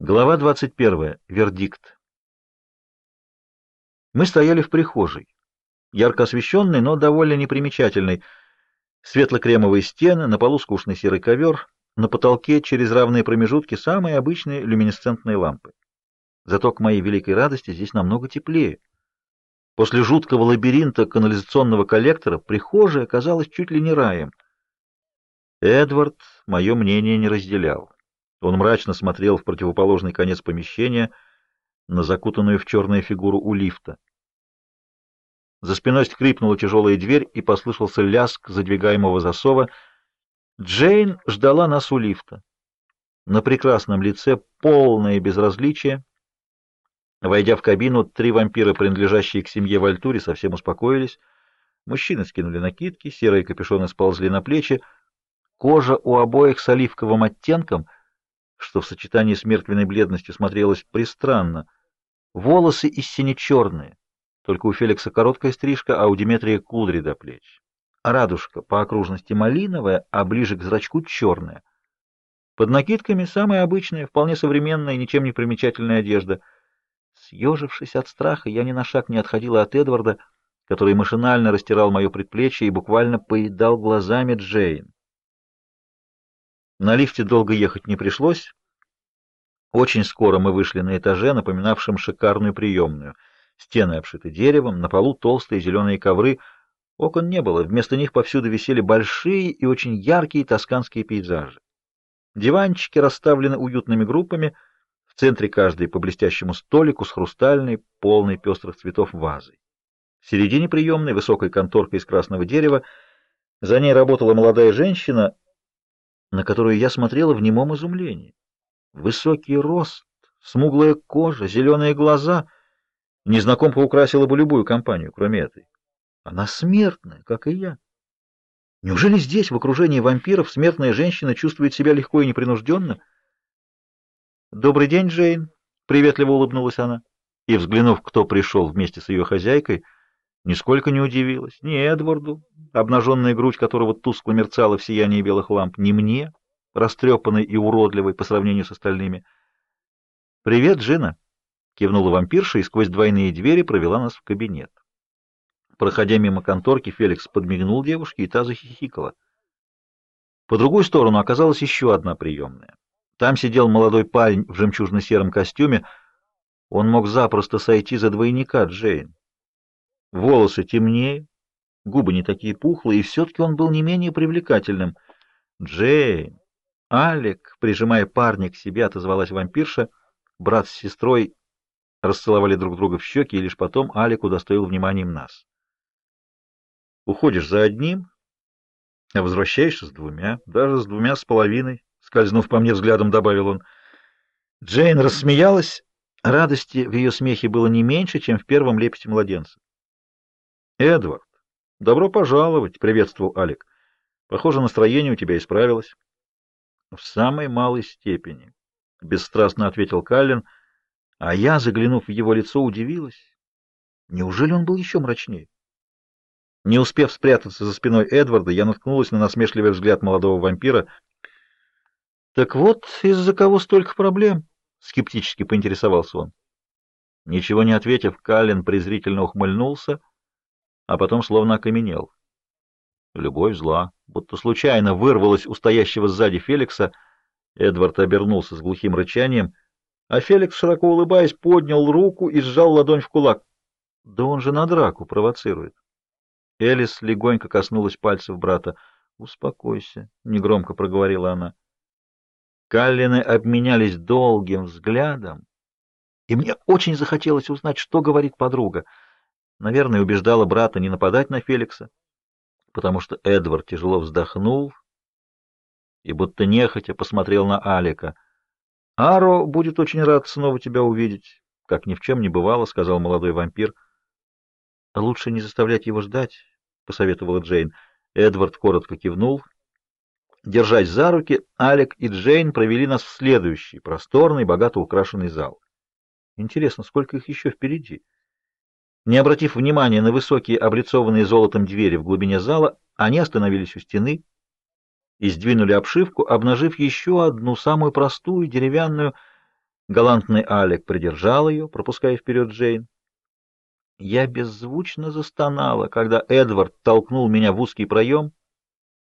Глава 21. Вердикт. Мы стояли в прихожей, ярко освещенной, но довольно непримечательной. Светло-кремовые стены, на полу скучный серый ковер, на потолке через равные промежутки самые обычные люминесцентные лампы. Зато к моей великой радости здесь намного теплее. После жуткого лабиринта канализационного коллектора прихожая казалась чуть ли не раем. Эдвард мое мнение не разделял. Он мрачно смотрел в противоположный конец помещения на закутанную в черную фигуру у лифта. За спиной скрипнула тяжелая дверь и послышался лязг задвигаемого засова. Джейн ждала нас у лифта. На прекрасном лице полное безразличие. Войдя в кабину, три вампира, принадлежащие к семье Вальтури, совсем успокоились. Мужчины скинули накидки, серые капюшоны сползли на плечи. Кожа у обоих с оливковым оттенком — что в сочетании с мертвенной бледностью смотрелось пристранно. Волосы и сине-черные, только у Феликса короткая стрижка, а у Диметрия кудри до плеч. Радужка по окружности малиновая, а ближе к зрачку черная. Под накидками самая обычная, вполне современная, ничем не примечательная одежда. Съежившись от страха, я ни на шаг не отходила от Эдварда, который машинально растирал мое предплечье и буквально поедал глазами Джейн. На лифте долго ехать не пришлось. Очень скоро мы вышли на этаже, напоминавшем шикарную приемную. Стены обшиты деревом, на полу толстые зеленые ковры. Окон не было, вместо них повсюду висели большие и очень яркие тосканские пейзажи. Диванчики расставлены уютными группами, в центре каждой по блестящему столику с хрустальной, полной пестрых цветов вазой. В середине приемной высокой конторкой из красного дерева, за ней работала молодая женщина — на которую я смотрела в немом изумлении. Высокий рост, смуглая кожа, зеленые глаза. Незнакомка украсила бы любую компанию, кроме этой. Она смертная, как и я. Неужели здесь, в окружении вампиров, смертная женщина чувствует себя легко и непринужденно? «Добрый день, Джейн!» — приветливо улыбнулась она. И, взглянув, кто пришел вместе с ее хозяйкой, — Нисколько не удивилась. Ни Эдварду, обнаженная грудь которого тускло мерцала в сиянии белых ламп, ни мне, растрепанной и уродливой по сравнению с остальными. «Привет, Джина!» — кивнула вампирша и сквозь двойные двери провела нас в кабинет. Проходя мимо конторки, Феликс подмигнул девушке, и та захихикала. По другую сторону оказалась еще одна приемная. Там сидел молодой парень в жемчужно-сером костюме. Он мог запросто сойти за двойника Джейн. Волосы темнее, губы не такие пухлые, и все-таки он был не менее привлекательным. «Джейн!» «Алек!» — прижимая парня к себе, отозвалась вампирша. Брат с сестрой расцеловали друг друга в щеки, и лишь потом Алик удостоил вниманием нас. «Уходишь за одним, а возвращаешься с двумя, даже с двумя с половиной», — скользнув по мне взглядом, добавил он. Джейн рассмеялась. Радости в ее смехе было не меньше, чем в первом лепете младенца. Эдвард, добро пожаловать, приветствовал Алик. Похоже, настроение у тебя исправилось. В самой малой степени, бесстрастно ответил Каллен, а я, заглянув в его лицо, удивилась. Неужели он был еще мрачнее? Не успев спрятаться за спиной Эдварда, я наткнулась на насмешливый взгляд молодого вампира. Так вот, из-за кого столько проблем? скептически поинтересовался он. Ничего не ответив, Каллен презрительно ухмыльнулся а потом словно окаменел. Любовь зла, будто случайно вырвалась у стоящего сзади Феликса. Эдвард обернулся с глухим рычанием, а Феликс, широко улыбаясь, поднял руку и сжал ладонь в кулак. Да он же на драку провоцирует. Элис легонько коснулась пальцев брата. «Успокойся», — негромко проговорила она. Каллины обменялись долгим взглядом, и мне очень захотелось узнать, что говорит подруга — Наверное, убеждала брата не нападать на Феликса, потому что Эдвард тяжело вздохнул и будто нехотя посмотрел на Алика. «Аро будет очень рад снова тебя увидеть, как ни в чем не бывало», — сказал молодой вампир. «Лучше не заставлять его ждать», — посоветовала Джейн. Эдвард коротко кивнул. Держась за руки, Алик и Джейн провели нас в следующий, просторный, богато украшенный зал. Интересно, сколько их еще впереди? Не обратив внимания на высокие, облицованные золотом двери в глубине зала, они остановились у стены и сдвинули обшивку, обнажив еще одну, самую простую, деревянную, Галантный Алек придержал ее, пропуская вперед Джейн. Я беззвучно застонала, когда Эдвард толкнул меня в узкий проем.